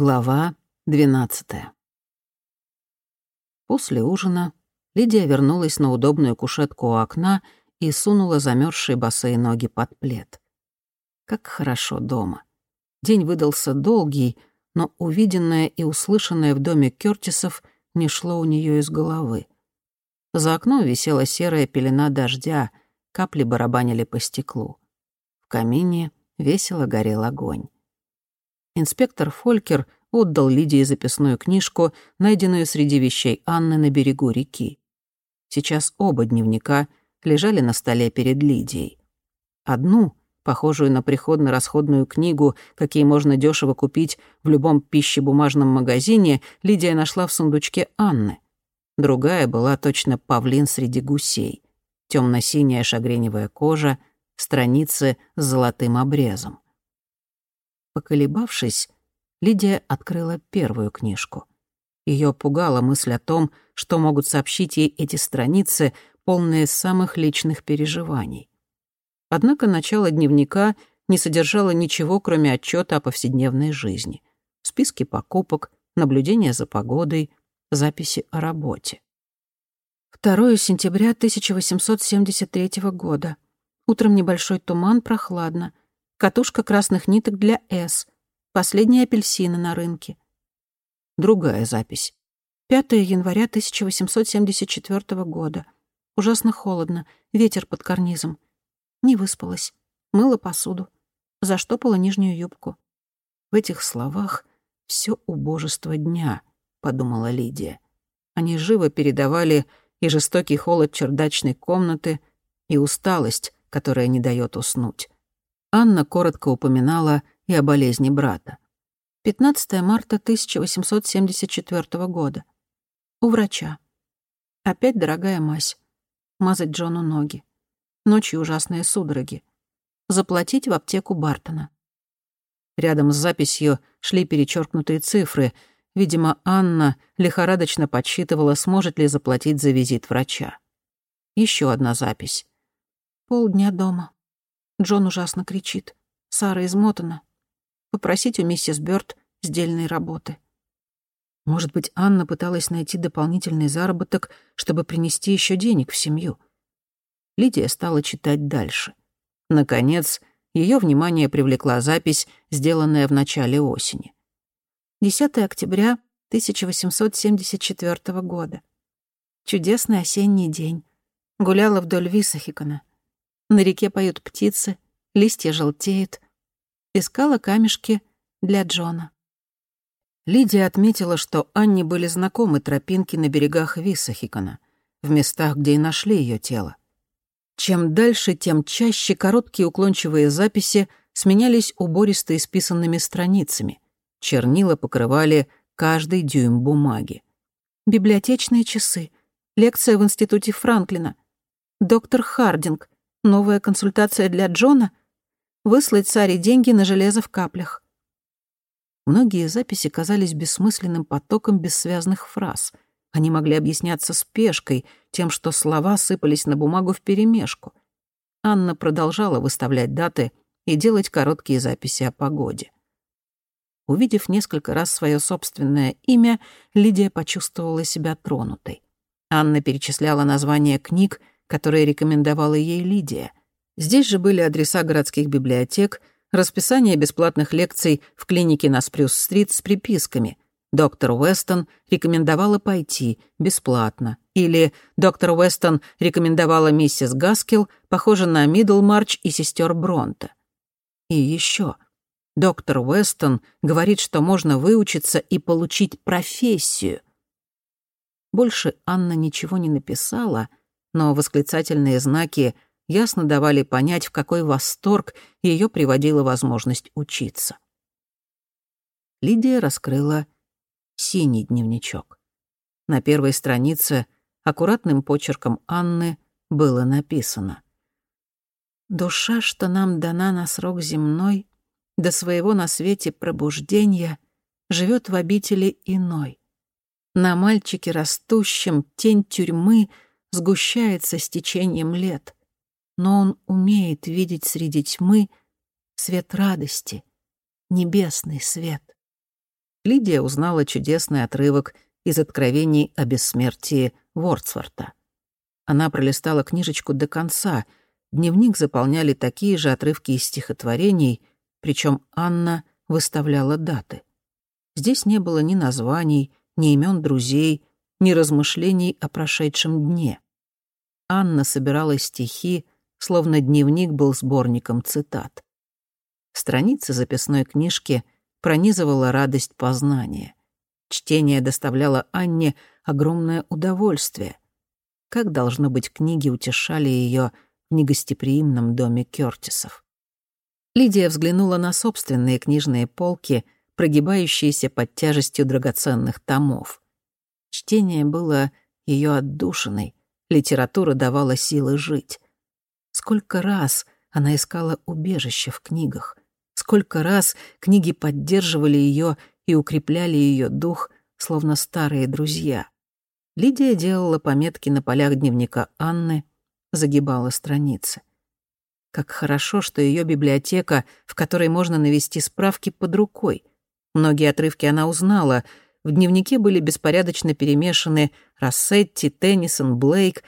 Глава двенадцатая. После ужина Лидия вернулась на удобную кушетку у окна и сунула замерзшие босые ноги под плед. Как хорошо дома. День выдался долгий, но увиденное и услышанное в доме Кёртисов не шло у нее из головы. За окном висела серая пелена дождя, капли барабанили по стеклу. В камине весело горел огонь. Инспектор Фолькер отдал Лидии записную книжку, найденную среди вещей Анны на берегу реки. Сейчас оба дневника лежали на столе перед Лидией. Одну, похожую на приходно-расходную книгу, какие можно дешево купить в любом пищебумажном магазине, Лидия нашла в сундучке Анны. Другая была точно павлин среди гусей. Темно-синяя шагреневая кожа, страницы с золотым обрезом. Поколебавшись, Лидия открыла первую книжку. Ее пугала мысль о том, что могут сообщить ей эти страницы, полные самых личных переживаний. Однако начало дневника не содержало ничего, кроме отчета о повседневной жизни. Списки покупок, наблюдения за погодой, записи о работе. 2 сентября 1873 года. Утром небольшой туман, прохладно катушка красных ниток для «С», последние апельсины на рынке. Другая запись. 5 января 1874 года. Ужасно холодно, ветер под карнизом. Не выспалась. Мыла посуду. Заштопала нижнюю юбку. В этих словах все убожество дня, подумала Лидия. Они живо передавали и жестокий холод чердачной комнаты, и усталость, которая не дает уснуть. Анна коротко упоминала и о болезни брата. 15 марта 1874 года. У врача. Опять дорогая мазь. Мазать Джону ноги. Ночью ужасные судороги. Заплатить в аптеку Бартона. Рядом с записью шли перечеркнутые цифры. Видимо, Анна лихорадочно подсчитывала, сможет ли заплатить за визит врача. Еще одна запись. Полдня дома. Джон ужасно кричит. Сара измотана. Попросить у миссис Бёрд сдельной работы. Может быть, Анна пыталась найти дополнительный заработок, чтобы принести еще денег в семью. Лидия стала читать дальше. Наконец, ее внимание привлекла запись, сделанная в начале осени. 10 октября 1874 года. Чудесный осенний день. Гуляла вдоль Висахикона. На реке поют птицы, листья желтеют. Искала камешки для Джона. Лидия отметила, что Анне были знакомы тропинки на берегах Виссахикона, в местах, где и нашли ее тело. Чем дальше, тем чаще короткие уклончивые записи сменялись убористо исписанными страницами. Чернила покрывали каждый дюйм бумаги. Библиотечные часы. Лекция в институте Франклина. Доктор Хардинг. Новая консультация для Джона? Выслать Саре деньги на железо в каплях. Многие записи казались бессмысленным потоком бессвязных фраз. Они могли объясняться спешкой, тем, что слова сыпались на бумагу вперемешку. Анна продолжала выставлять даты и делать короткие записи о погоде. Увидев несколько раз свое собственное имя, Лидия почувствовала себя тронутой. Анна перечисляла названия книг, которые рекомендовала ей Лидия. Здесь же были адреса городских библиотек, расписание бесплатных лекций в клинике на Спрюс-стрит с приписками. Доктор Уэстон рекомендовала пойти бесплатно. Или доктор Уэстон рекомендовала миссис Гаскел, похожа на Мидлмарч и сестер Бронта. И еще. Доктор Уэстон говорит, что можно выучиться и получить профессию. Больше Анна ничего не написала, но восклицательные знаки ясно давали понять, в какой восторг ее приводила возможность учиться. Лидия раскрыла синий дневничок. На первой странице аккуратным почерком Анны было написано «Душа, что нам дана на срок земной, до своего на свете пробуждения, живет в обители иной. На мальчике растущем тень тюрьмы — сгущается с течением лет, но он умеет видеть среди тьмы свет радости, небесный свет. Лидия узнала чудесный отрывок из откровений о бессмертии Вордсворта. Она пролистала книжечку до конца. Дневник заполняли такие же отрывки из стихотворений, причем Анна выставляла даты. Здесь не было ни названий, ни имен друзей, ни размышлений о прошедшем дне. Анна собирала стихи, словно дневник был сборником цитат. Страницы записной книжки пронизывала радость познания. Чтение доставляло Анне огромное удовольствие. Как, должно быть, книги утешали ее в негостеприимном доме Кёртисов. Лидия взглянула на собственные книжные полки, прогибающиеся под тяжестью драгоценных томов. Чтение было ее отдушиной, литература давала силы жить. Сколько раз она искала убежище в книгах, сколько раз книги поддерживали ее и укрепляли ее дух, словно старые друзья. Лидия делала пометки на полях дневника Анны, загибала страницы. Как хорошо, что ее библиотека, в которой можно навести справки, под рукой. Многие отрывки она узнала. В дневнике были беспорядочно перемешаны Рассетти, Теннисон, Блейк.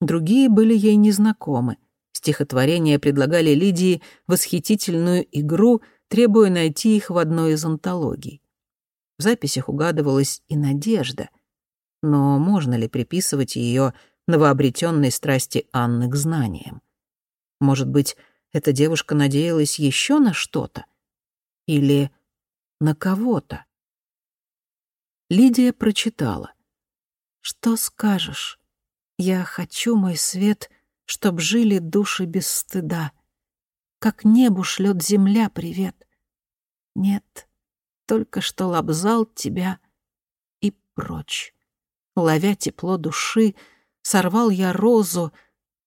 Другие были ей незнакомы. Стихотворения предлагали Лидии восхитительную игру, требуя найти их в одной из антологий. В записях угадывалась и надежда. Но можно ли приписывать ее новообретенной страсти Анны к знаниям? Может быть, эта девушка надеялась еще на что-то? Или на кого-то? Лидия прочитала. «Что скажешь? Я хочу, мой свет, чтоб жили души без стыда. Как небу шлет земля привет. Нет, только что лобзал тебя и прочь. Ловя тепло души, сорвал я розу,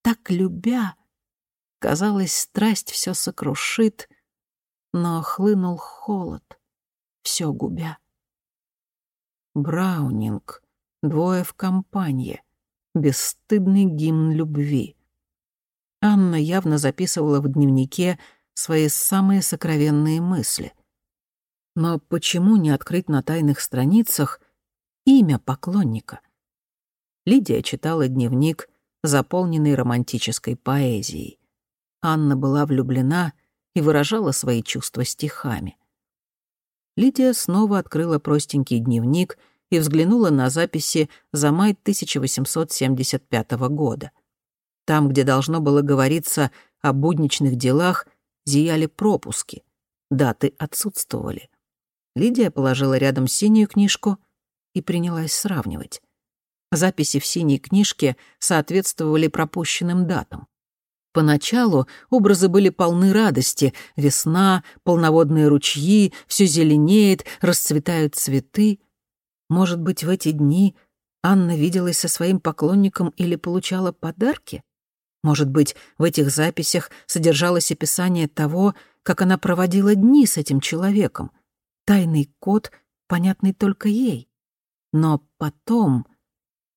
так любя, Казалось, страсть все сокрушит, но хлынул холод, все губя. Браунинг, двое в компании, бесстыдный гимн любви. Анна явно записывала в дневнике свои самые сокровенные мысли. Но почему не открыть на тайных страницах имя поклонника? Лидия читала дневник, заполненный романтической поэзией. Анна была влюблена и выражала свои чувства стихами. Лидия снова открыла простенький дневник и взглянула на записи за май 1875 года. Там, где должно было говориться о будничных делах, зияли пропуски, даты отсутствовали. Лидия положила рядом синюю книжку и принялась сравнивать. Записи в синей книжке соответствовали пропущенным датам. Поначалу образы были полны радости. Весна, полноводные ручьи, все зеленеет, расцветают цветы. Может быть, в эти дни Анна виделась со своим поклонником или получала подарки? Может быть, в этих записях содержалось описание того, как она проводила дни с этим человеком. Тайный код, понятный только ей. Но потом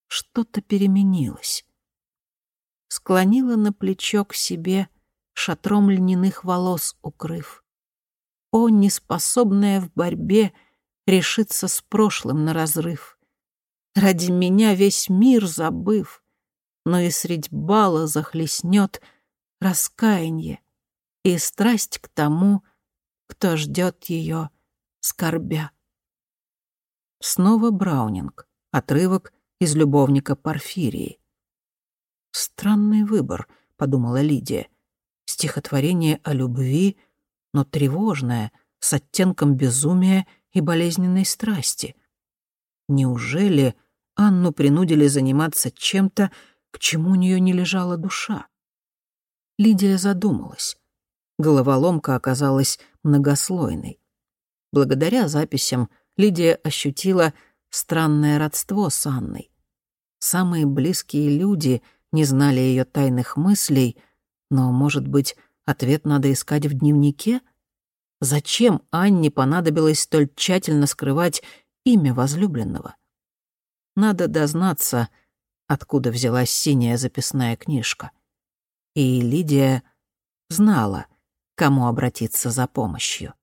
что-то переменилось склонила на плечо к себе, шатром льняных волос укрыв. О, неспособная в борьбе решиться с прошлым на разрыв. Ради меня весь мир забыв, но и средь бала захлестнет раскаяние и страсть к тому, кто ждет ее, скорбя. Снова Браунинг, отрывок из «Любовника Порфирии». «Странный выбор», — подумала Лидия. «Стихотворение о любви, но тревожное, с оттенком безумия и болезненной страсти. Неужели Анну принудили заниматься чем-то, к чему у нее не лежала душа?» Лидия задумалась. Головоломка оказалась многослойной. Благодаря записям Лидия ощутила странное родство с Анной. Самые близкие люди — не знали ее тайных мыслей, но, может быть, ответ надо искать в дневнике? Зачем Анне понадобилось столь тщательно скрывать имя возлюбленного? Надо дознаться, откуда взялась синяя записная книжка. И Лидия знала, кому обратиться за помощью.